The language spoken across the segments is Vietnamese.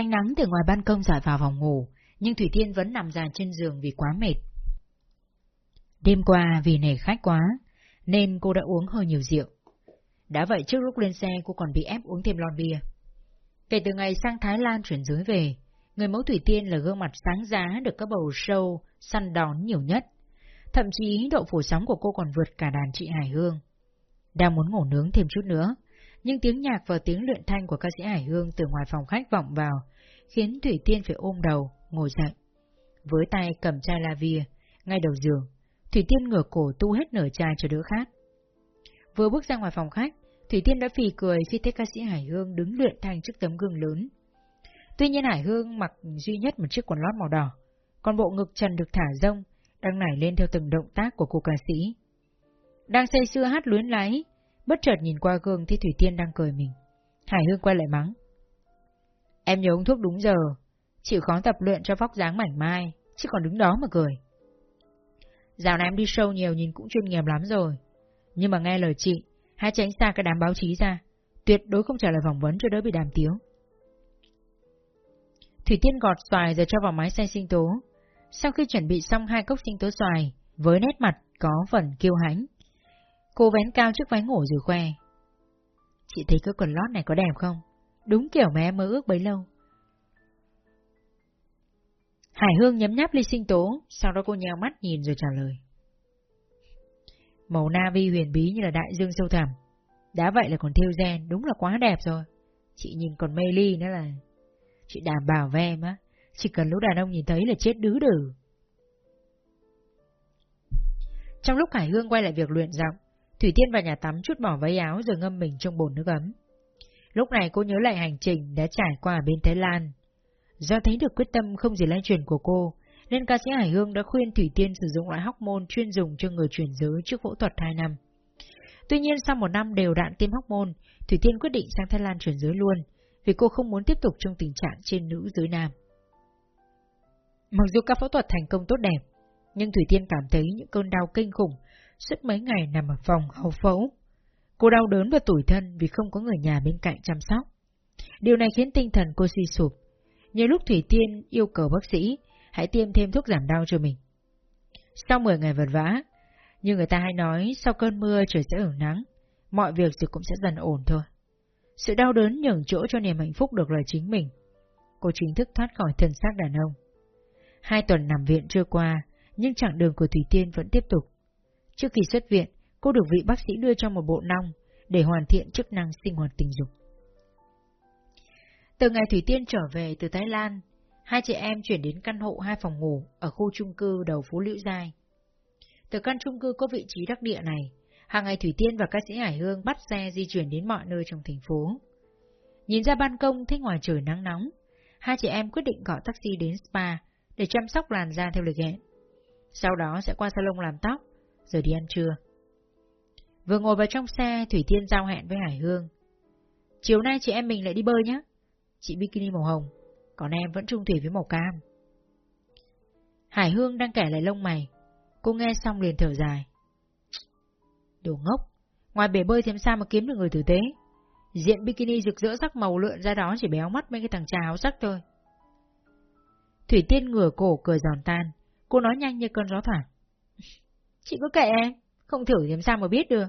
Ánh nắng từ ngoài ban công dọi vào phòng ngủ, nhưng Thủy Tiên vẫn nằm dài trên giường vì quá mệt. Đêm qua vì nể khách quá, nên cô đã uống hơi nhiều rượu. Đã vậy trước lúc lên xe cô còn bị ép uống thêm lon bia. Kể từ ngày sang Thái Lan chuyển dưới về, người mẫu Thủy Tiên là gương mặt sáng giá được các bầu show săn đón nhiều nhất. Thậm chí độ phủ sóng của cô còn vượt cả đàn chị Hải Hương. Đang muốn ngủ nướng thêm chút nữa, nhưng tiếng nhạc và tiếng luyện thanh của ca sĩ Hải Hương từ ngoài phòng khách vọng vào, khiến Thủy Tiên phải ôm đầu, ngồi dậy. Với tay cầm chai la via, ngay đầu giường, Thủy Tiên ngửa cổ tu hết nửa chai cho đỡ khát. Vừa bước ra ngoài phòng khách, Thủy Tiên đã phì cười khi thấy ca sĩ Hải Hương đứng luyện thanh trước tấm gương lớn. Tuy nhiên Hải Hương mặc duy nhất một chiếc quần lót màu đỏ, còn bộ ngực trần được thả rông, đang nảy lên theo từng động tác của cô ca sĩ. Đang say sưa hát luyến láy, bất chợt nhìn qua gương thấy Thủy Tiên đang cười mình. Hải Hương quay lại mắng. Em nhớ uống thuốc đúng giờ, chịu khó tập luyện cho vóc dáng mảnh mai, chứ còn đứng đó mà cười. Dạo này em đi show nhiều nhìn cũng chuyên nghiệp lắm rồi, nhưng mà nghe lời chị, hãy tránh xa cái đám báo chí ra, tuyệt đối không trả lời phỏng vấn cho đỡ bị đàm tiếu. Thủy Tiên gọt xoài rồi cho vào máy xay sinh tố. Sau khi chuẩn bị xong hai cốc sinh tố xoài, với nét mặt có phần kiêu hãnh, cô vén cao chiếc váy ngủ rồi khoe. Chị thấy cái quần lót này có đẹp không? Đúng kiểu mà em mơ ước bấy lâu. Hải Hương nhấm nháp ly sinh tố, sau đó cô nheo mắt nhìn rồi trả lời. Màu navy huyền bí như là đại dương sâu thẳm. Đã vậy là còn thiêu gen, đúng là quá đẹp rồi. Chị nhìn còn mê ly nữa là... Chị đảm bảo với em á, chỉ cần lũ đàn ông nhìn thấy là chết đứ đử. Trong lúc Hải Hương quay lại việc luyện giọng, Thủy Tiên vào nhà tắm chút bỏ váy áo rồi ngâm mình trong bồn nước ấm. Lúc này cô nhớ lại hành trình đã trải qua ở bên Thái Lan. Do thấy được quyết tâm không gì lan truyền của cô, nên ca sĩ Hải Hương đã khuyên Thủy Tiên sử dụng loại hóc môn chuyên dùng cho người chuyển giới trước phẫu thuật 2 năm. Tuy nhiên sau một năm đều đạn tiêm hóc môn, Thủy Tiên quyết định sang Thái Lan chuyển giới luôn, vì cô không muốn tiếp tục trong tình trạng trên nữ giới nam. Mặc dù các phẫu thuật thành công tốt đẹp, nhưng Thủy Tiên cảm thấy những cơn đau kinh khủng suốt mấy ngày nằm ở phòng hậu phẫu. Cô đau đớn và tủi thân vì không có người nhà bên cạnh chăm sóc. Điều này khiến tinh thần cô suy sụp. Nhiều lúc Thủy Tiên yêu cầu bác sĩ hãy tiêm thêm thuốc giảm đau cho mình. Sau 10 ngày vật vã, như người ta hay nói sau cơn mưa trời sẽ hưởng nắng, mọi việc rồi cũng sẽ dần ổn thôi. Sự đau đớn nhường chỗ cho niềm hạnh phúc được là chính mình. Cô chính thức thoát khỏi thân xác đàn ông. Hai tuần nằm viện trôi qua, nhưng chặng đường của Thủy Tiên vẫn tiếp tục. Trước khi xuất viện, cô được vị bác sĩ đưa cho một bộ nong để hoàn thiện chức năng sinh hoạt tình dục. Từ ngày Thủy Tiên trở về từ Thái Lan, hai chị em chuyển đến căn hộ hai phòng ngủ ở khu chung cư đầu phố Liễu Giai. Từ căn chung cư có vị trí đắc địa này, hàng ngày Thủy Tiên và ca sĩ Hải Hương bắt xe di chuyển đến mọi nơi trong thành phố. Nhìn ra ban công thấy ngoài trời nắng nóng, hai chị em quyết định gọi taxi đến spa để chăm sóc làn da theo lịch hẹn. Sau đó sẽ qua salon làm tóc, rồi đi ăn trưa. Vừa ngồi vào trong xe, Thủy Tiên giao hẹn với Hải Hương. Chiều nay chị em mình lại đi bơi nhé. Chị bikini màu hồng, còn em vẫn trung thủy với màu cam. Hải Hương đang kể lại lông mày. Cô nghe xong liền thở dài. Đồ ngốc, ngoài bể bơi thêm sao mà kiếm được người tử tế. Diện bikini rực rỡ sắc màu lượn ra đó chỉ béo mắt mấy cái thằng trà sắc thôi. Thủy Tiên ngửa cổ cười giòn tan, cô nói nhanh như cơn gió thoảng. Chị cứ kệ em, không thử thì làm sao mà biết được.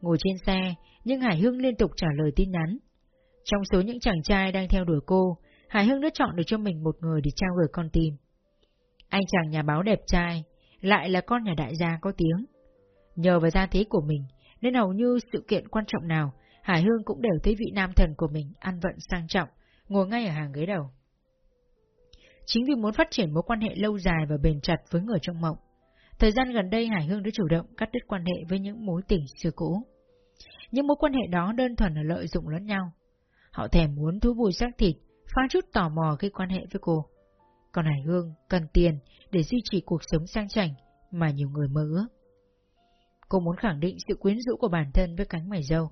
Ngồi trên xe, nhưng Hải Hương liên tục trả lời tin nhắn. Trong số những chàng trai đang theo đuổi cô, Hải Hương đã chọn được cho mình một người để trao gửi con tim. Anh chàng nhà báo đẹp trai, lại là con nhà đại gia có tiếng. Nhờ vào gia thế của mình, nên hầu như sự kiện quan trọng nào, Hải Hương cũng đều thấy vị nam thần của mình ăn vận sang trọng, ngồi ngay ở hàng ghế đầu. Chính vì muốn phát triển mối quan hệ lâu dài và bền chặt với người trong mộng, thời gian gần đây Hải Hương đã chủ động cắt đứt quan hệ với những mối tình xưa cũ. Những mối quan hệ đó đơn thuần là lợi dụng lẫn nhau. Họ thèm muốn thú vui xác thịt, pha chút tò mò khi quan hệ với cô. Còn Hải Hương cần tiền để duy trì cuộc sống sang chảnh mà nhiều người mơ ước. Cô muốn khẳng định sự quyến rũ của bản thân với cánh mày dâu.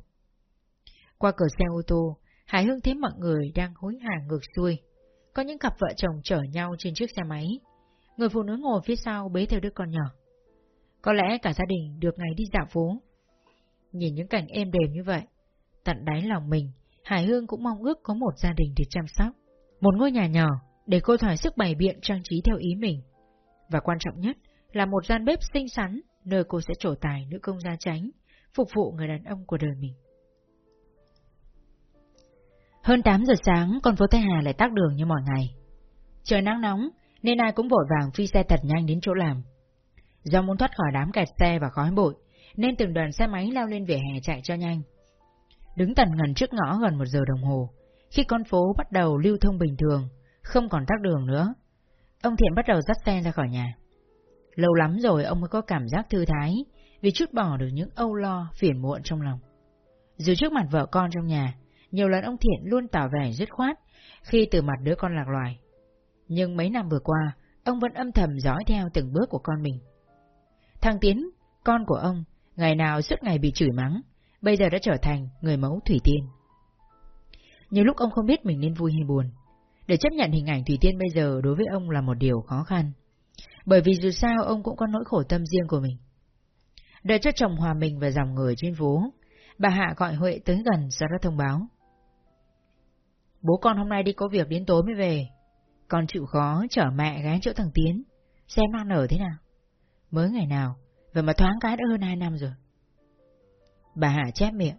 Qua cửa xe ô tô, Hải Hương thấy mọi người đang hối hả ngược xuôi. Có những cặp vợ chồng chở nhau trên chiếc xe máy. Người phụ nữ ngồi phía sau bế theo đứa con nhỏ. Có lẽ cả gia đình được ngày đi dạo phố. Nhìn những cảnh êm đềm như vậy, tận đáy lòng mình, Hải Hương cũng mong ước có một gia đình để chăm sóc, một ngôi nhà nhỏ để cô thoải sức bày biện trang trí theo ý mình. Và quan trọng nhất là một gian bếp xinh xắn nơi cô sẽ trổ tài nữ công gia tránh, phục vụ người đàn ông của đời mình. Hơn 8 giờ sáng, con phố Tây Hà lại tắc đường như mọi ngày. Trời nắng nóng, nên ai cũng vội vàng phi xe thật nhanh đến chỗ làm. Do muốn thoát khỏi đám kẹt xe và khói bụi, nên từng đoàn xe máy lao lên vỉa hè chạy cho nhanh. Đứng tần ngần trước ngõ gần một giờ đồng hồ, khi con phố bắt đầu lưu thông bình thường, không còn tắc đường nữa, ông Thiện bắt đầu dắt xe ra khỏi nhà. Lâu lắm rồi ông mới có cảm giác thư thái, vì chút bỏ được những âu lo, phiền muộn trong lòng. Dù trước mặt vợ con trong nhà, nhiều lần ông Thiện luôn tỏ vẻ dứt khoát khi từ mặt đứa con lạc loài. Nhưng mấy năm vừa qua, ông vẫn âm thầm dõi theo từng bước của con mình. Thằng Tiến, con của ông, ngày nào suốt ngày bị chửi mắng, bây giờ đã trở thành người mẫu Thủy Tiên. Nhiều lúc ông không biết mình nên vui hay buồn. Để chấp nhận hình ảnh Thủy Tiên bây giờ đối với ông là một điều khó khăn. Bởi vì dù sao ông cũng có nỗi khổ tâm riêng của mình. Đợi cho chồng hòa mình và dòng người trên phố, bà Hạ gọi Huệ tới gần sau đó thông báo. Bố con hôm nay đi có việc đến tối mới về. Con chịu khó chở mẹ ghé chỗ thằng Tiến, xem nó nở thế nào. Mới ngày nào, vậy mà thoáng cái đã hơn hai năm rồi. Bà Hạ chép miệng.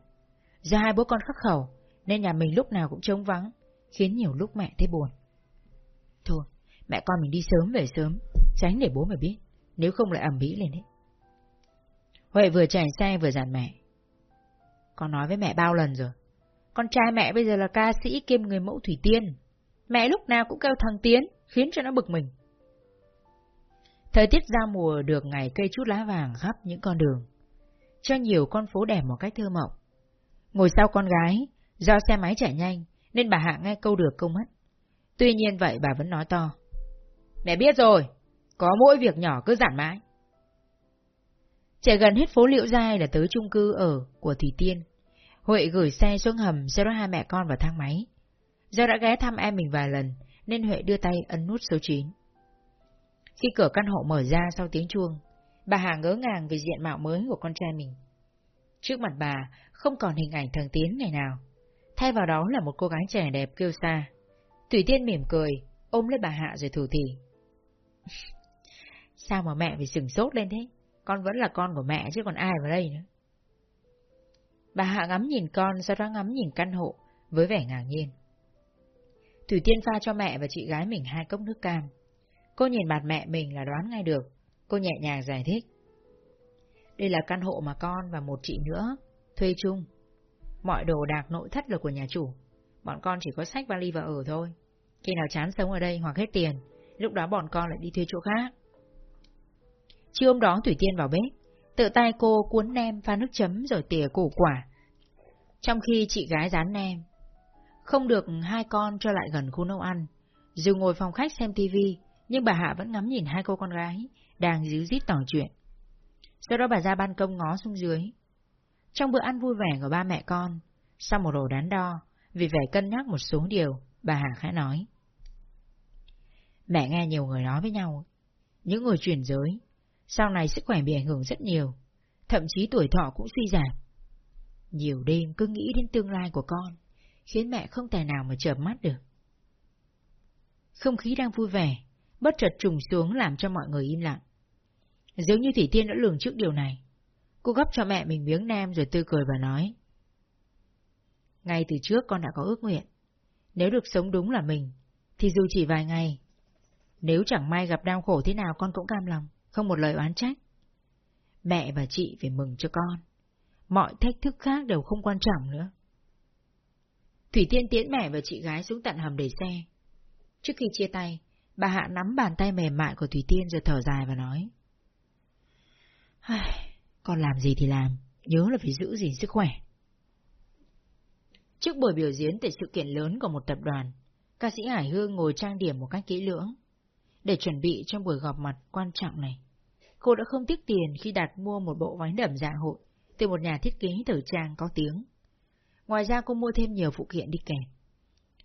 Do hai bố con khắc khẩu, nên nhà mình lúc nào cũng trống vắng, khiến nhiều lúc mẹ thấy buồn. Thôi, mẹ con mình đi sớm về sớm, tránh để bố mày biết, nếu không lại ẩm mỹ lên đấy. Huệ vừa chạy xe vừa dặn mẹ. Con nói với mẹ bao lần rồi, con trai mẹ bây giờ là ca sĩ kiêm người mẫu Thủy Tiên. Mẹ lúc nào cũng kêu thằng Tiến, khiến cho nó bực mình. Thời tiết ra mùa được ngày cây chút lá vàng khắp những con đường. Cho nhiều con phố đẹp một cách thơ mộng. Ngồi sau con gái, do xe máy chạy nhanh, nên bà Hạ nghe câu được câu mất. Tuy nhiên vậy bà vẫn nói to. Mẹ biết rồi, có mỗi việc nhỏ cứ giản mãi. Chạy gần hết phố Liệu Giai là tới chung cư ở của Thủy Tiên. Huệ gửi xe xuống hầm, sau đó hai mẹ con vào thang máy. Do đã ghé thăm em mình vài lần, nên Huệ đưa tay ấn nút số 9. Khi cửa căn hộ mở ra sau tiếng chuông, bà Hà ngỡ ngàng về diện mạo mới của con trai mình. Trước mặt bà không còn hình ảnh thằng Tiến ngày nào, thay vào đó là một cô gái trẻ đẹp kêu xa. Thủy Tiên mỉm cười, ôm lấy bà Hạ rồi thủ thỉ. Sao mà mẹ phải sừng sốt lên thế? Con vẫn là con của mẹ chứ còn ai vào đây nữa. Bà Hạ ngắm nhìn con, sau đó ngắm nhìn căn hộ, với vẻ ngạc nhiên. Thủy Tiên pha cho mẹ và chị gái mình hai cốc nước cam. Cô nhìn mặt mẹ mình là đoán ngay được, cô nhẹ nhàng giải thích. Đây là căn hộ mà con và một chị nữa, thuê chung. Mọi đồ đạc nội thất là của nhà chủ, bọn con chỉ có sách vali và ở thôi. Khi nào chán sống ở đây hoặc hết tiền, lúc đó bọn con lại đi thuê chỗ khác. Chiều hôm đó Thủy Tiên vào bếp, tự tay cô cuốn nem pha nước chấm rồi tỉa củ quả. Trong khi chị gái dán nem, không được hai con cho lại gần khu nấu ăn. Dù ngồi phòng khách xem tivi, nhưng bà Hạ vẫn ngắm nhìn hai cô con gái, đang díu dít tỏ chuyện. Sau đó bà ra ban công ngó xuống dưới. Trong bữa ăn vui vẻ của ba mẹ con, sau một đồ đắn đo, vì phải cân nhắc một số điều, bà Hà khẽ nói. Mẹ nghe nhiều người nói với nhau, những người chuyển giới, sau này sức khỏe bị ảnh hưởng rất nhiều, thậm chí tuổi thọ cũng suy giảm. Nhiều đêm cứ nghĩ đến tương lai của con, khiến mẹ không tài nào mà chợp mắt được. Không khí đang vui vẻ, bất chợt trùng xuống làm cho mọi người im lặng. Giống như Thủy Tiên đã lường trước điều này. Cô gấp cho mẹ mình miếng nem rồi tươi cười và nói. Ngay từ trước con đã có ước nguyện. Nếu được sống đúng là mình, thì dù chỉ vài ngày, nếu chẳng may gặp đau khổ thế nào con cũng cam lòng, không một lời oán trách. Mẹ và chị phải mừng cho con. Mọi thách thức khác đều không quan trọng nữa. Thủy Tiên tiễn mẹ và chị gái xuống tận hầm để xe. Trước khi chia tay, bà Hạ nắm bàn tay mềm mại của Thủy Tiên rồi thở dài và nói. Con làm gì thì làm, nhớ là phải giữ gìn sức khỏe. Trước buổi biểu diễn tại sự kiện lớn của một tập đoàn, ca sĩ Hải Hương ngồi trang điểm một cách kỹ lưỡng. Để chuẩn bị cho buổi gặp mặt quan trọng này, cô đã không tiếc tiền khi đặt mua một bộ váy đầm dạ hội từ một nhà thiết kế thời trang có tiếng. Ngoài ra cô mua thêm nhiều phụ kiện đi kèm.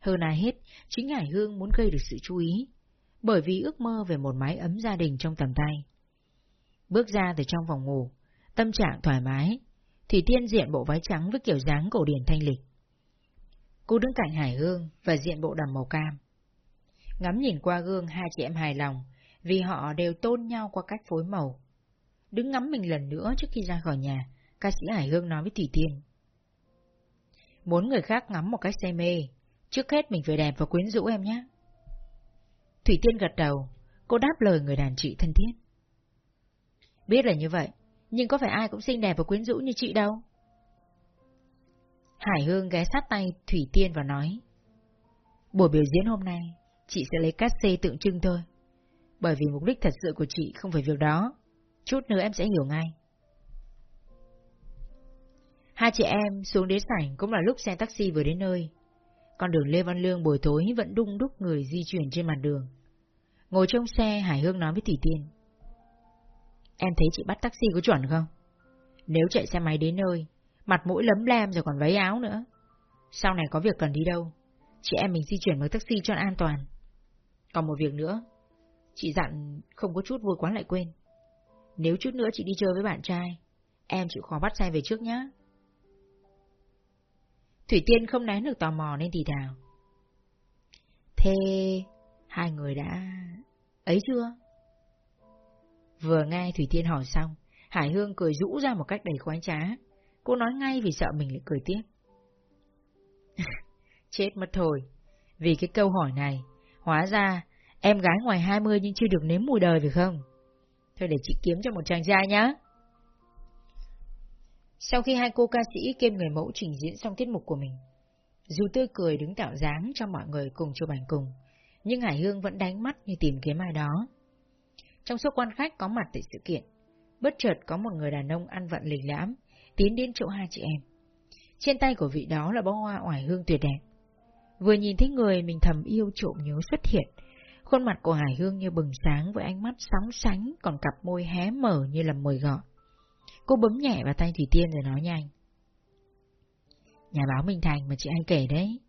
Hơn ai hết, chính Hải Hương muốn gây được sự chú ý, bởi vì ước mơ về một mái ấm gia đình trong tầm tay. Bước ra từ trong phòng ngủ, tâm trạng thoải mái, Thủy Tiên diện bộ váy trắng với kiểu dáng cổ điển thanh lịch. Cô đứng cạnh Hải Hương và diện bộ đầm màu cam. Ngắm nhìn qua gương hai chị em hài lòng, vì họ đều tôn nhau qua cách phối màu. Đứng ngắm mình lần nữa trước khi ra khỏi nhà, ca sĩ Hải Hương nói với Thủy Tiên. Muốn người khác ngắm một cách say mê, trước hết mình phải đẹp và quyến rũ em nhé. Thủy Tiên gật đầu, cô đáp lời người đàn chị thân thiết. Biết là như vậy, nhưng có phải ai cũng xinh đẹp và quyến rũ như chị đâu? Hải Hương ghé sát tay Thủy Tiên và nói. Buổi biểu diễn hôm nay, chị sẽ lấy cát xê tượng trưng thôi. Bởi vì mục đích thật sự của chị không phải việc đó. Chút nữa em sẽ hiểu ngay. Hai chị em xuống đến sảnh cũng là lúc xe taxi vừa đến nơi. Con đường Lê Văn Lương buổi tối vẫn đung đúc người di chuyển trên mặt đường. Ngồi trong xe, Hải Hương nói với Thủy Tiên. Em thấy chị bắt taxi có chuẩn không? Nếu chạy xe máy đến nơi, mặt mũi lấm lem rồi còn váy áo nữa. Sau này có việc cần đi đâu, chị em mình di chuyển bằng taxi cho an toàn. Còn một việc nữa, chị dặn không có chút vui quá lại quên. Nếu chút nữa chị đi chơi với bạn trai, em chịu khó bắt xe về trước nhé. Thủy Tiên không nén được tò mò nên thì thào. Thế hai người đã... ấy chưa? Vừa nghe Thủy Tiên hỏi xong, Hải Hương cười rũ ra một cách đầy khoái trá. Cô nói ngay vì sợ mình lại cười tiếp. Chết mất thôi. Vì cái câu hỏi này, hóa ra em gái ngoài 20 nhưng chưa được nếm mùi đời phải không? Thôi để chị kiếm cho một chàng trai nhá. Sau khi hai cô ca sĩ kiêm người mẫu trình diễn xong tiết mục của mình, dù tươi cười đứng tạo dáng cho mọi người cùng chụp ảnh cùng, nhưng Hải Hương vẫn đánh mắt như tìm kiếm ai đó. Trong số quan khách có mặt tại sự kiện, bất chợt có một người đàn ông ăn vận lịch lãm, tiến đến chỗ hai chị em. Trên tay của vị đó là bó hoa oải hương tuyệt đẹp. Vừa nhìn thấy người mình thầm yêu trộm nhớ xuất hiện, khuôn mặt của Hải Hương như bừng sáng với ánh mắt sóng sánh, còn cặp môi hé mở như là mời gọi. Cô bấm nhẹ vào tay Thủy Tiên rồi nói nhanh. Nhà báo Minh Thành mà chị anh kể đấy.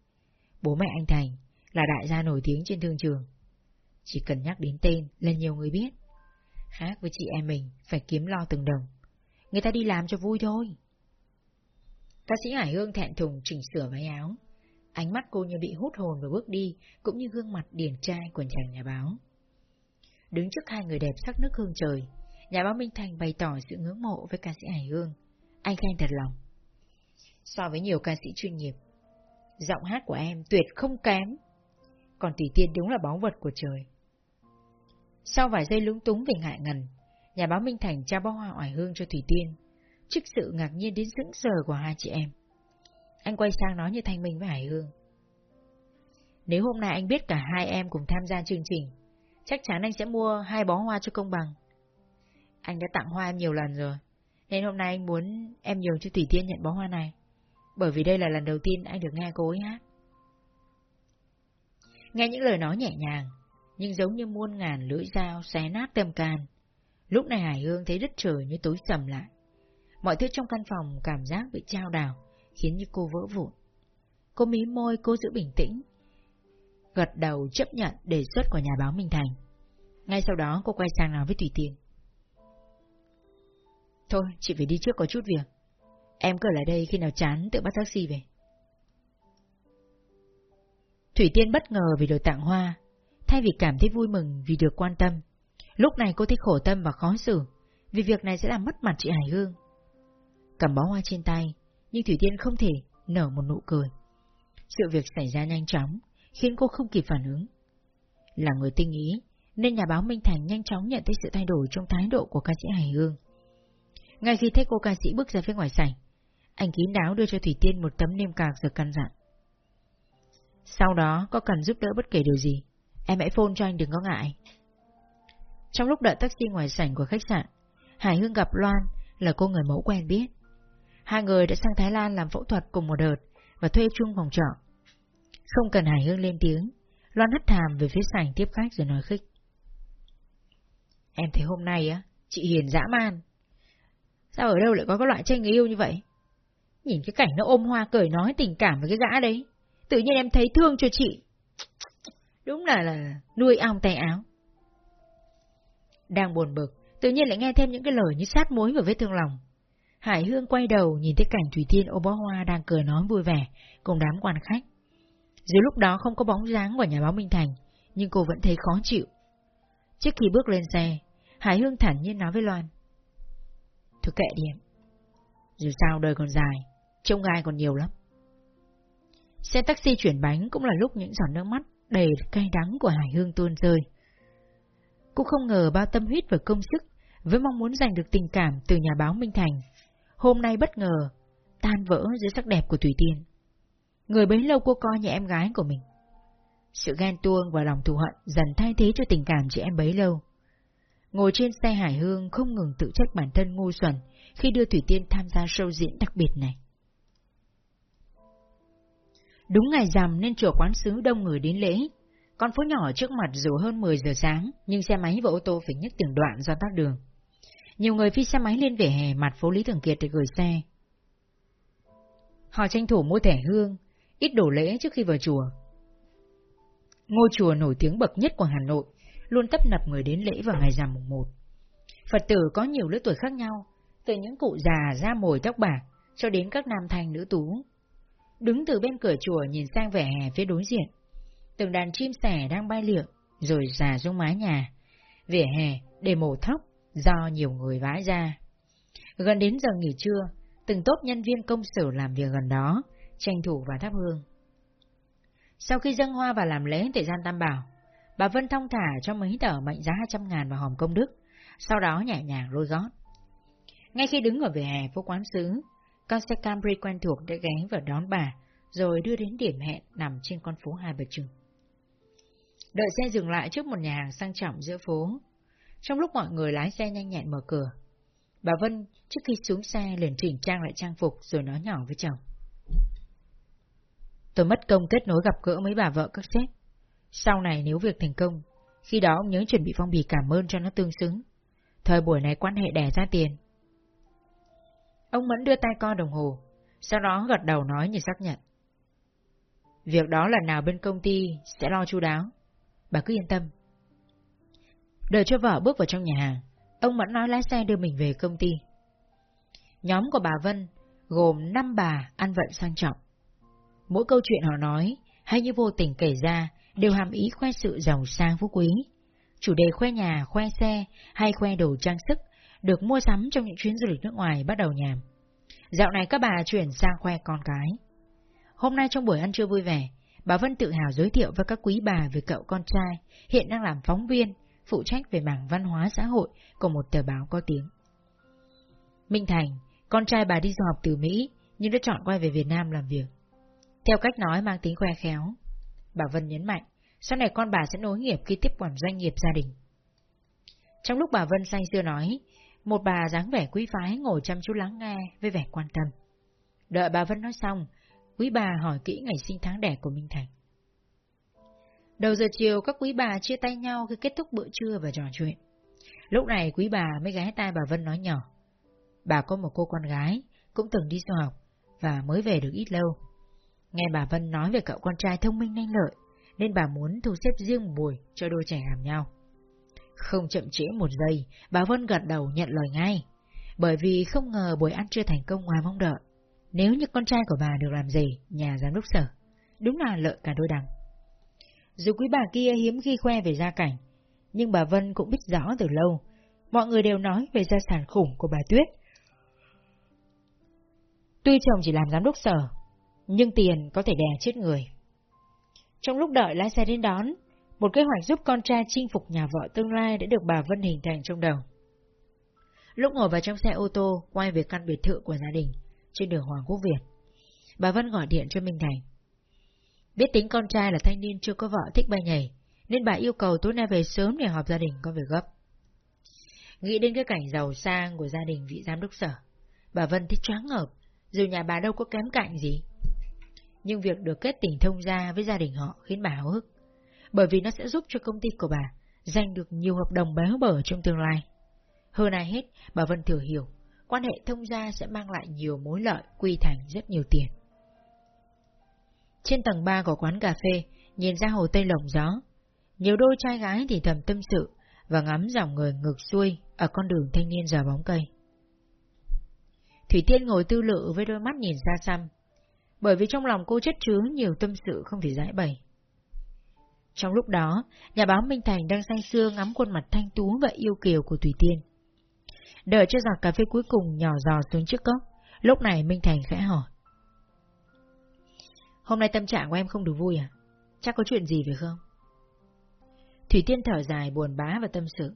Bố mẹ anh Thành là đại gia nổi tiếng trên thương trường. Chỉ cần nhắc đến tên là nhiều người biết. Khác với chị em mình, phải kiếm lo từng đồng. Người ta đi làm cho vui thôi. Ca sĩ Hải Hương thẹn thùng chỉnh sửa váy áo. Ánh mắt cô như bị hút hồn và bước đi, cũng như gương mặt điển trai của chàng nhà báo. Đứng trước hai người đẹp sắc nước hương trời, nhà báo Minh Thành bày tỏ sự ngưỡng mộ với ca sĩ Hải Hương. Anh khen thật lòng. So với nhiều ca sĩ chuyên nghiệp, giọng hát của em tuyệt không kém. Còn Tùy Tiên đúng là báu vật của trời. Sau vài giây lúng túng về ngại ngần, nhà báo Minh Thành trao bó hoa oải hương cho Thủy Tiên, trước sự ngạc nhiên đến dững sờ của hai chị em. Anh quay sang nói như thanh minh với Hải Hương. Nếu hôm nay anh biết cả hai em cùng tham gia chương trình, chắc chắn anh sẽ mua hai bó hoa cho công bằng. Anh đã tặng hoa em nhiều lần rồi, nên hôm nay anh muốn em nhường cho Thủy Tiên nhận bó hoa này, bởi vì đây là lần đầu tiên anh được nghe cô ấy hát. Nghe những lời nói nhẹ nhàng, nhưng giống như muôn ngàn lưỡi dao xé nát tâm can. Lúc này Hải Hương thấy đất trời như tối sầm lại. Mọi thứ trong căn phòng cảm giác bị trao đảo, khiến như cô vỡ vụn. Cô mí môi, cô giữ bình tĩnh. Gật đầu chấp nhận đề xuất của nhà báo Minh Thành. Ngay sau đó cô quay sang nói với Thủy Tiên. Thôi, chị phải đi trước có chút việc. Em cứ lại đây khi nào chán tự bắt taxi về. Thủy Tiên bất ngờ vì được tặng hoa, thay vì cảm thấy vui mừng vì được quan tâm. Lúc này cô thấy khổ tâm và khó xử, vì việc này sẽ làm mất mặt chị Hải Hương. Cầm bó hoa trên tay, nhưng Thủy Tiên không thể nở một nụ cười. Sự việc xảy ra nhanh chóng, khiến cô không kịp phản ứng. Là người tinh ý, nên nhà báo Minh Thành nhanh chóng nhận thấy sự thay đổi trong thái độ của ca sĩ Hải Hương. Ngay khi thấy cô ca sĩ bước ra phía ngoài sảnh, anh kín đáo đưa cho Thủy Tiên một tấm niêm cạc rồi căn dặn. Sau đó có cần giúp đỡ bất kể điều gì, em hãy phone cho anh đừng có ngại. Trong lúc đợi taxi ngoài sảnh của khách sạn, Hải Hương gặp Loan là cô người mẫu quen biết. Hai người đã sang Thái Lan làm phẫu thuật cùng một đợt và thuê chung phòng trọ. Không cần Hải Hương lên tiếng, Loan hất thàm về phía sảnh tiếp khách rồi nói khích. Em thấy hôm nay á, chị hiền dã man. Sao ở đâu lại có cái loại tranh người yêu như vậy? Nhìn cái cảnh nó ôm hoa cười nói tình cảm với cái gã đấy. Tự nhiên em thấy thương cho chị. Đúng là là nuôi ong tay áo. Đang buồn bực, tự nhiên lại nghe thêm những cái lời như sát muối vào vết thương lòng. Hải Hương quay đầu nhìn thấy cảnh Thủy Tiên ô bó hoa đang cười nói vui vẻ cùng đám quan khách. Dù lúc đó không có bóng dáng của nhà báo Minh Thành, nhưng cô vẫn thấy khó chịu. Trước khi bước lên xe, Hải Hương thản nhiên nói với Loan. Thôi kệ đi em. Dù sao đời còn dài, trông gai còn nhiều lắm. Xe taxi chuyển bánh cũng là lúc những giọt nước mắt đầy cay đắng của Hải Hương tuôn rơi. Cô không ngờ bao tâm huyết và công sức với mong muốn giành được tình cảm từ nhà báo Minh Thành. Hôm nay bất ngờ, tan vỡ dưới sắc đẹp của Thủy Tiên. Người bấy lâu cô coi như em gái của mình. Sự ghen tuông và lòng thù hận dần thay thế cho tình cảm chị em bấy lâu. Ngồi trên xe Hải Hương không ngừng tự trách bản thân ngu xuẩn khi đưa Thủy Tiên tham gia show diễn đặc biệt này. Đúng ngày rằm nên chùa quán sứ đông người đến lễ. Con phố nhỏ trước mặt dù hơn 10 giờ sáng, nhưng xe máy và ô tô phải nhấc từng đoạn do tắc đường. Nhiều người phi xe máy lên vỉa hè mặt phố Lý Thường Kiệt để gửi xe. Họ tranh thủ mua thẻ hương, ít đổ lễ trước khi vào chùa. Ngôi chùa nổi tiếng bậc nhất của Hà Nội, luôn tấp nập người đến lễ vào ngày rằm mùng 1. Phật tử có nhiều lứa tuổi khác nhau, từ những cụ già da mồi tóc bạc cho đến các nam thanh nữ tú. Đứng từ bên cửa chùa nhìn sang vẻ hè phía đối diện, từng đàn chim sẻ đang bay lượn rồi già xuống mái nhà. Vỉa hè để mổ thóc do nhiều người vãi ra. Gần đến giờ nghỉ trưa, từng tốt nhân viên công sở làm việc gần đó, tranh thủ và thắp hương. Sau khi dâng hoa và làm lễ tại gian Tam Bảo, bà Vân thông thả cho mấy tờ mệnh giá 200 ngàn vào hòm công đức, sau đó nhẹ nhàng lôi gót. Ngay khi đứng ở vỉa hè phố quán xứ, con xe Camry quen thuộc đã ghé vào đón bà, rồi đưa đến điểm hẹn nằm trên con phố Hai Bà Trưng. Đợi xe dừng lại trước một nhà hàng sang trọng giữa phố. Trong lúc mọi người lái xe nhanh nhẹn mở cửa, bà Vân trước khi xuống xe liền chỉnh trang lại trang phục rồi nói nhỏ với chồng. Tôi mất công kết nối gặp gỡ mấy bà vợ các sếp. Sau này nếu việc thành công, khi đó ông nhớ chuẩn bị phong bì cảm ơn cho nó tương xứng. Thời buổi này quan hệ đẻ ra tiền. Ông Mẫn đưa tay co đồng hồ, sau đó gật đầu nói như xác nhận. Việc đó lần nào bên công ty sẽ lo chu đáo. Bà cứ yên tâm. Đợi cho vợ bước vào trong nhà hàng, ông Mẫn nói lái xe đưa mình về công ty. Nhóm của bà Vân gồm 5 bà ăn vận sang trọng. Mỗi câu chuyện họ nói, hay như vô tình kể ra, đều hàm ý khoe sự giàu sang phú quý. Chủ đề khoe nhà, khoe xe hay khoe đồ trang sức được mua sắm trong những chuyến du lịch nước ngoài bắt đầu nhàm. Dạo này các bà chuyển sang khoe con cái. Hôm nay trong buổi ăn trưa vui vẻ, bà Vân tự hào giới thiệu với các quý bà về cậu con trai, hiện đang làm phóng viên, phụ trách về mảng văn hóa xã hội của một tờ báo có tiếng. Minh Thành, con trai bà đi du học từ Mỹ, nhưng đã chọn quay về Việt Nam làm việc. Theo cách nói mang tính khoe khéo, bà Vân nhấn mạnh, sau này con bà sẽ nối nghiệp khi tiếp quản doanh nghiệp gia đình. Trong lúc bà Vân say xưa nói, một bà dáng vẻ quý phái ngồi chăm chú lắng nghe với vẻ quan tâm. Đợi bà Vân nói xong, quý bà hỏi kỹ ngày sinh tháng đẻ của Minh Thành. Đầu giờ chiều các quý bà chia tay nhau khi kết thúc bữa trưa và trò chuyện. Lúc này quý bà mới ghé tai bà Vân nói nhỏ. Bà có một cô con gái, cũng từng đi du học, và mới về được ít lâu. Nghe bà Vân nói về cậu con trai thông minh nhanh lợi, nên bà muốn thu xếp riêng buổi cho đôi trẻ làm nhau. Không chậm trễ một giây, bà Vân gật đầu nhận lời ngay, bởi vì không ngờ buổi ăn chưa thành công ngoài mong đợi. Nếu như con trai của bà được làm gì, nhà giám đốc sở, đúng là lợi cả đôi đằng. Dù quý bà kia hiếm khi khoe về gia cảnh, nhưng bà Vân cũng biết rõ từ lâu, mọi người đều nói về gia sản khủng của bà Tuyết. Tuy chồng chỉ làm giám đốc sở, nhưng tiền có thể đè chết người. Trong lúc đợi lái xe đến đón, một kế hoạch giúp con trai chinh phục nhà vợ tương lai đã được bà Vân hình thành trong đầu. Lúc ngồi vào trong xe ô tô, quay về căn biệt thự của gia đình, trên đường Hoàng Quốc Việt, bà Vân gọi điện cho Minh Thành. Biết tính con trai là thanh niên chưa có vợ thích bay nhảy, nên bà yêu cầu tối nay về sớm để họp gia đình có việc gấp. Nghĩ đến cái cảnh giàu sang của gia đình vị giám đốc sở, bà Vân thích choáng ngợp, dù nhà bà đâu có kém cạnh gì. Nhưng việc được kết tình thông gia với gia đình họ khiến bà háo hức, bởi vì nó sẽ giúp cho công ty của bà giành được nhiều hợp đồng béo bở trong tương lai. Hơn ai hết, bà Vân thừa hiểu, quan hệ thông gia sẽ mang lại nhiều mối lợi quy thành rất nhiều tiền. Trên tầng 3 của quán cà phê, nhìn ra hồ Tây lồng gió, nhiều đôi trai gái thì thầm tâm sự và ngắm dòng người ngược xuôi ở con đường thanh niên giờ bóng cây. Thủy Tiên ngồi tư lự với đôi mắt nhìn xa xăm bởi vì trong lòng cô chất chứa nhiều tâm sự không thể giải bày. Trong lúc đó, nhà báo Minh Thành đang say sưa ngắm khuôn mặt thanh tú và yêu kiều của Thủy Tiên. Đợi cho giọt cà phê cuối cùng nhỏ giò xuống trước cốc, lúc này Minh Thành khẽ hỏi. Hôm nay tâm trạng của em không được vui à? Chắc có chuyện gì phải không? Thủy Tiên thở dài buồn bã và tâm sự.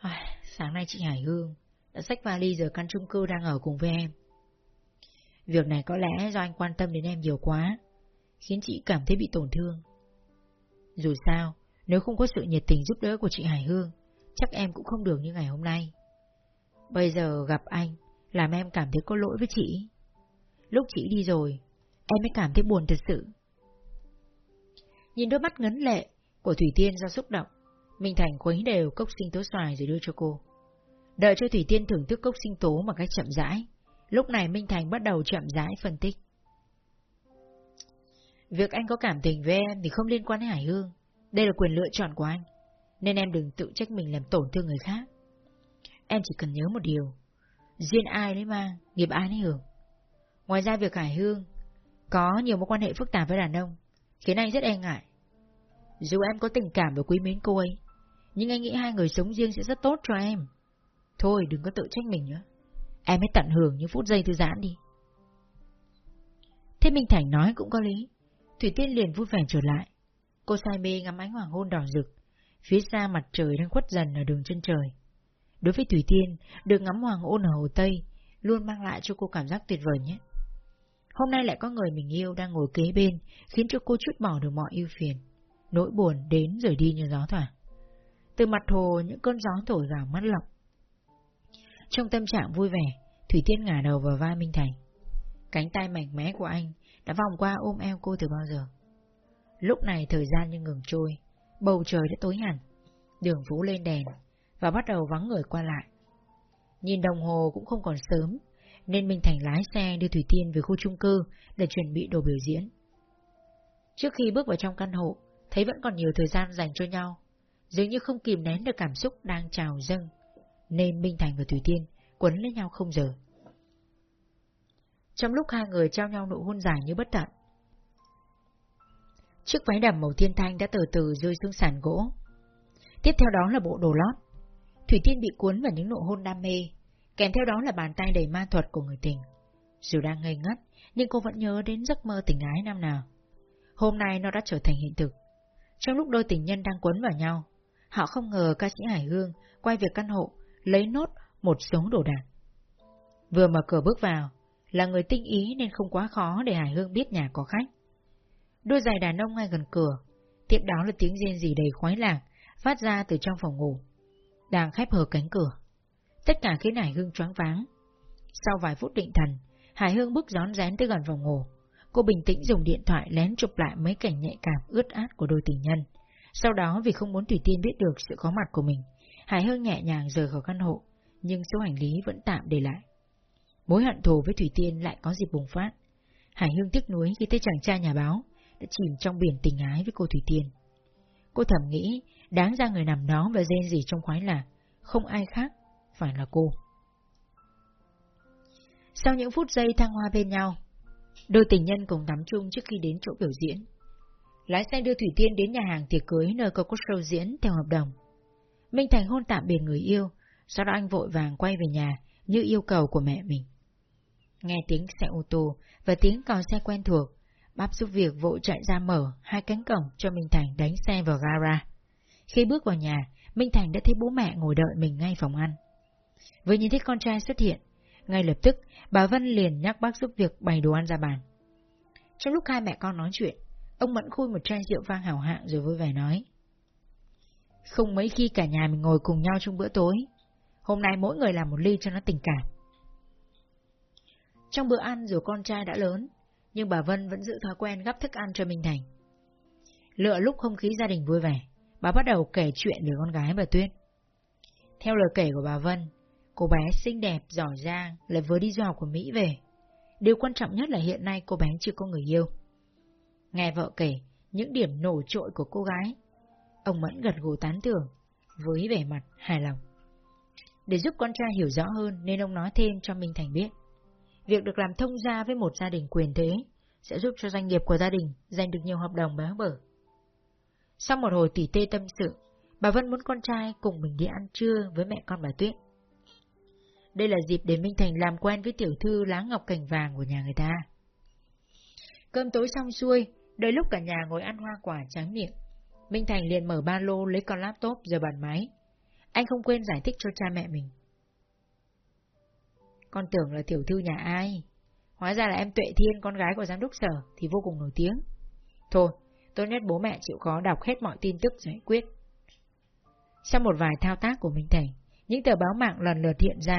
À, sáng nay chị Hải Hương đã xách vali giờ căn chung cư đang ở cùng với em. Việc này có lẽ do anh quan tâm đến em nhiều quá, khiến chị cảm thấy bị tổn thương. Dù sao, nếu không có sự nhiệt tình giúp đỡ của chị Hải Hương, chắc em cũng không được như ngày hôm nay. Bây giờ gặp anh, làm em cảm thấy có lỗi với chị. Lúc chị đi rồi, em mới cảm thấy buồn thật sự. Nhìn đôi mắt ngấn lệ của Thủy Tiên do xúc động, Minh Thành khuấy đều cốc sinh tố xoài rồi đưa cho cô. Đợi cho Thủy Tiên thưởng thức cốc sinh tố một cách chậm rãi, lúc này Minh Thành bắt đầu chậm rãi phân tích. Việc anh có cảm tình với em thì không liên quan đến Hải Hương, đây là quyền lựa chọn của anh, nên em đừng tự trách mình làm tổn thương người khác. Em chỉ cần nhớ một điều, duyên ai lấy mang, nghiệp ai lấy hưởng. Ngoài ra việc Hải Hương có nhiều mối quan hệ phức tạp với đàn ông, khiến anh rất e ngại. Dù em có tình cảm và quý mến cô ấy, nhưng anh nghĩ hai người sống riêng sẽ rất tốt cho em. Thôi đừng có tự trách mình nữa. Em hãy tận hưởng những phút giây thư giãn đi. Thế Minh Thành nói cũng có lý. Thủy Tiên liền vui vẻ trở lại. Cô say mê ngắm ánh hoàng hôn đỏ rực. Phía xa mặt trời đang khuất dần ở đường chân trời. Đối với Thủy Tiên, được ngắm hoàng hôn ở Hồ Tây luôn mang lại cho cô cảm giác tuyệt vời nhất. Hôm nay lại có người mình yêu đang ngồi kế bên, khiến cho cô chút bỏ được mọi ưu phiền. Nỗi buồn đến rồi đi như gió thoảng. Từ mặt hồ những cơn gió thổi vào mắt lọc. Trong tâm trạng vui vẻ, Thủy Tiên ngả đầu vào vai Minh Thành. Cánh tay mạnh mẽ của anh đã vòng qua ôm eo cô từ bao giờ. Lúc này thời gian như ngừng trôi, bầu trời đã tối hẳn, đường phố lên đèn và bắt đầu vắng người qua lại. Nhìn đồng hồ cũng không còn sớm, nên Minh Thành lái xe đưa Thủy Tiên về khu chung cư để chuẩn bị đồ biểu diễn. Trước khi bước vào trong căn hộ, thấy vẫn còn nhiều thời gian dành cho nhau, dường như không kìm nén được cảm xúc đang trào dâng, nên Minh Thành và Thủy Tiên quấn lấy nhau không giờ. Trong lúc hai người trao nhau nụ hôn dài như bất tận, chiếc váy đầm màu thiên thanh đã từ từ rơi xuống sàn gỗ. Tiếp theo đó là bộ đồ lót. Thủy Tiên bị cuốn vào những nụ hôn đam mê, kèm theo đó là bàn tay đầy ma thuật của người tình. Dù đang ngây ngất, nhưng cô vẫn nhớ đến giấc mơ tình ái năm nào. Hôm nay nó đã trở thành hiện thực. Trong lúc đôi tình nhân đang quấn vào nhau, họ không ngờ ca sĩ Hải Hương quay về căn hộ, lấy nốt một số đồ đạc. Vừa mở cửa bước vào, là người tinh ý nên không quá khó để Hải Hương biết nhà có khách. Đôi giày đàn ông ngay gần cửa, tiếp đó là tiếng rên rỉ đầy khoái lạc phát ra từ trong phòng ngủ. Đang khép hờ cánh cửa. Tất cả khiến Hải Hương choáng váng. Sau vài phút định thần, Hải Hương bước rón rén tới gần phòng ngủ. Cô bình tĩnh dùng điện thoại lén chụp lại mấy cảnh nhạy cảm ướt át của đôi tình nhân. Sau đó vì không muốn Thủy Tiên biết được sự có mặt của mình, Hải Hương nhẹ nhàng rời khỏi căn hộ, nhưng số hành lý vẫn tạm để lại. Mối hận thù với Thủy Tiên lại có dịp bùng phát. Hải Hương tiếc nuối khi thấy chàng trai nhà báo đã chìm trong biển tình ái với cô Thủy Tiên. Cô thầm nghĩ, đáng ra người nằm đó và rên gì trong khoái là không ai khác, phải là cô. Sau những phút giây thăng hoa bên nhau, đôi tình nhân cùng tắm chung trước khi đến chỗ biểu diễn. Lái xe đưa Thủy Tiên đến nhà hàng tiệc cưới nơi có có show diễn theo hợp đồng. Minh Thành hôn tạm biệt người yêu, sau đó anh vội vàng quay về nhà như yêu cầu của mẹ mình. Nghe tiếng xe ô tô và tiếng còi xe quen thuộc, bác giúp việc vội chạy ra mở hai cánh cổng cho Minh Thành đánh xe vào gara. Khi bước vào nhà, Minh Thành đã thấy bố mẹ ngồi đợi mình ngay phòng ăn. Vừa nhìn thấy con trai xuất hiện, ngay lập tức bà Vân liền nhắc bác giúp việc bày đồ ăn ra bàn. Trong lúc hai mẹ con nói chuyện, ông Mẫn khui một chai rượu vang hảo hạng rồi vui vẻ nói. Không mấy khi cả nhà mình ngồi cùng nhau trong bữa tối, hôm nay mỗi người làm một ly cho nó tình cảm. Trong bữa ăn dù con trai đã lớn, nhưng bà Vân vẫn giữ thói quen gắp thức ăn cho Minh Thành. Lựa lúc không khí gia đình vui vẻ, bà bắt đầu kể chuyện về con gái bà Tuyết. Theo lời kể của bà Vân, cô bé xinh đẹp, giỏi giang, lại vừa đi du học của Mỹ về. Điều quan trọng nhất là hiện nay cô bé chưa có người yêu. Nghe vợ kể những điểm nổi trội của cô gái, ông Mẫn gật gù tán thưởng với vẻ mặt hài lòng. Để giúp con trai hiểu rõ hơn nên ông nói thêm cho Minh Thành biết. việc được làm thông gia với một gia đình quyền thế sẽ giúp cho doanh nghiệp của gia đình giành được nhiều hợp đồng béo bở. Sau một hồi tỉ tê tâm sự, bà Vân muốn con trai cùng mình đi ăn trưa với mẹ con bà Tuyết. Đây là dịp để Minh Thành làm quen với tiểu thư lá ngọc cành vàng của nhà người ta. Cơm tối xong xuôi, đợi lúc cả nhà ngồi ăn hoa quả tráng miệng. Minh Thành liền mở ba lô lấy con laptop rồi bàn máy. Anh không quên giải thích cho cha mẹ mình. Con tưởng là tiểu thư nhà ai? Hóa ra là em Tuệ Thiên, con gái của giám đốc sở, thì vô cùng nổi tiếng. Thôi, tốt nhất bố mẹ chịu khó đọc hết mọi tin tức giải quyết. Sau một vài thao tác của Minh Thành, những tờ báo mạng lần lượt hiện ra.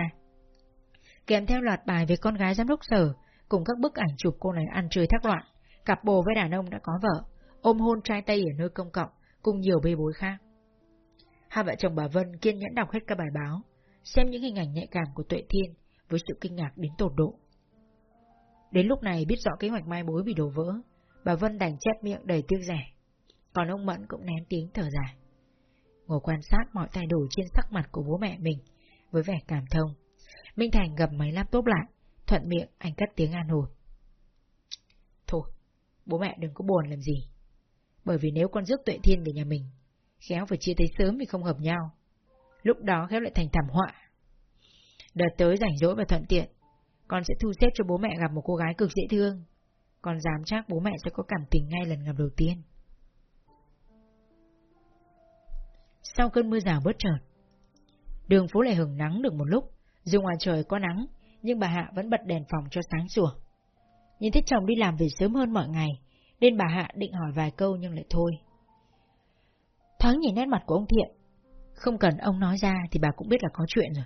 Kèm theo loạt bài về con gái giám đốc sở, cùng các bức ảnh chụp cô này ăn chơi thác loạn, cặp bồ với đàn ông đã có vợ, ôm hôn trai Tây ở nơi công cộng, cùng nhiều bê bối khác. Hai vợ chồng bà Vân kiên nhẫn đọc hết các bài báo, xem những hình ảnh nhạy cảm của Tuệ Thiên với sự kinh ngạc đến tột độ. Đến lúc này biết rõ kế hoạch mai bối bị đổ vỡ, bà Vân đành chép miệng đầy tiếc rẻ. Còn ông Mẫn cũng nén tiếng thở dài. Ngồi quan sát mọi thay đổi trên sắc mặt của bố mẹ mình với vẻ cảm thông. Minh Thành gập máy laptop lại, thuận miệng anh cất tiếng an ủi. Thôi, bố mẹ đừng có buồn làm gì. Bởi vì nếu con rước tuệ thiên về nhà mình, khéo phải chia tay sớm thì không hợp nhau. Lúc đó khéo lại thành thảm họa. Đợt tới rảnh rỗi và thuận tiện, con sẽ thu xếp cho bố mẹ gặp một cô gái cực dễ thương. Con dám chắc bố mẹ sẽ có cảm tình ngay lần gặp đầu tiên. Sau cơn mưa rào bớt chợt, đường phố lại hừng nắng được một lúc, dù ngoài trời có nắng, nhưng bà Hạ vẫn bật đèn phòng cho sáng sủa. Nhìn thấy chồng đi làm về sớm hơn mọi ngày, nên bà Hạ định hỏi vài câu nhưng lại thôi. Thoáng nhìn nét mặt của ông Thiện, không cần ông nói ra thì bà cũng biết là có chuyện rồi.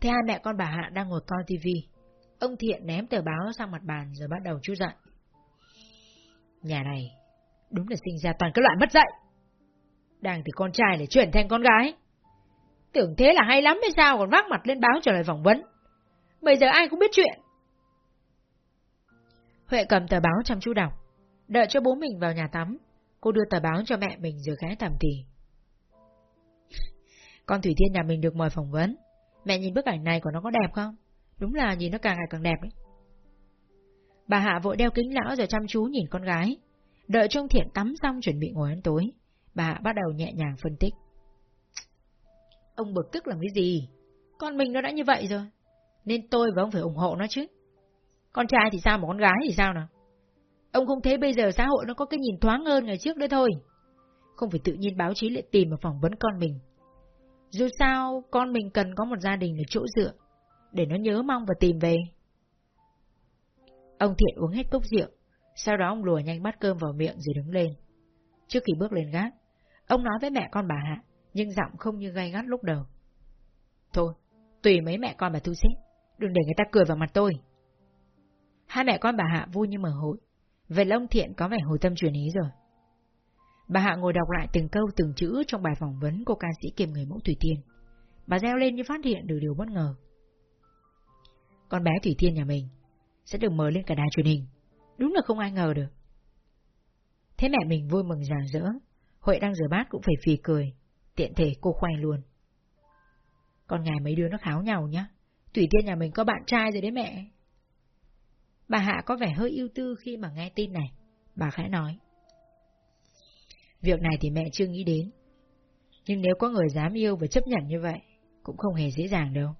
Thế hai mẹ con bà Hạ đang ngồi coi tivi. Ông Thiện ném tờ báo sang mặt bàn rồi bắt đầu chú giận. Nhà này, đúng là sinh ra toàn cái loại mất dạy. Đang từ con trai để chuyển thành con gái. Tưởng thế là hay lắm hay sao còn vác mặt lên báo trả lời phỏng vấn. Bây giờ ai cũng biết chuyện. Huệ cầm tờ báo chăm chú đọc. Đợi cho bố mình vào nhà tắm. Cô đưa tờ báo cho mẹ mình rồi khẽ thầm thì. Con Thủy Thiên nhà mình được mời phỏng vấn. Mẹ nhìn bức ảnh này của nó có đẹp không? Đúng là nhìn nó càng ngày càng đẹp ấy. Bà Hạ vội đeo kính lão rồi chăm chú nhìn con gái. Đợi trông thiện tắm xong chuẩn bị ngồi ăn tối. Bà Hạ bắt đầu nhẹ nhàng phân tích. Ông bực tức làm cái gì? Con mình nó đã như vậy rồi. Nên tôi và ông phải ủng hộ nó chứ. Con trai thì sao mà con gái thì sao nào? Ông không thấy bây giờ xã hội nó có cái nhìn thoáng hơn ngày trước nữa thôi. Không phải tự nhiên báo chí lại tìm và phỏng vấn con mình. Dù sao, con mình cần có một gia đình để chỗ dựa, để nó nhớ mong và tìm về. Ông Thiện uống hết cốc rượu, sau đó ông lùa nhanh bắt cơm vào miệng rồi đứng lên. Trước khi bước lên gác, ông nói với mẹ con bà Hạ, nhưng giọng không như gay gắt lúc đầu. Thôi, tùy mấy mẹ con bà thu xếp, đừng để người ta cười vào mặt tôi. Hai mẹ con bà Hạ vui như mở hội, Về Long Thiện có vẻ hồi tâm chuyển ý rồi. Bà Hạ ngồi đọc lại từng câu từng chữ trong bài phỏng vấn của ca sĩ kiềm người mẫu Thủy Tiên. Bà reo lên như phát hiện được điều bất ngờ. Con bé Thủy Tiên nhà mình sẽ được mời lên cả đài truyền hình. Đúng là không ai ngờ được. Thế mẹ mình vui mừng rạng rỡ, Huệ đang rửa bát cũng phải phì cười, tiện thể cô khoe luôn. Con ngày mấy đứa nó kháo nhau nhá, Thủy Tiên nhà mình có bạn trai rồi đấy mẹ. Bà Hạ có vẻ hơi ưu tư khi mà nghe tin này, bà khẽ nói. Việc này thì mẹ chưa nghĩ đến. Nhưng nếu có người dám yêu và chấp nhận như vậy, cũng không hề dễ dàng đâu.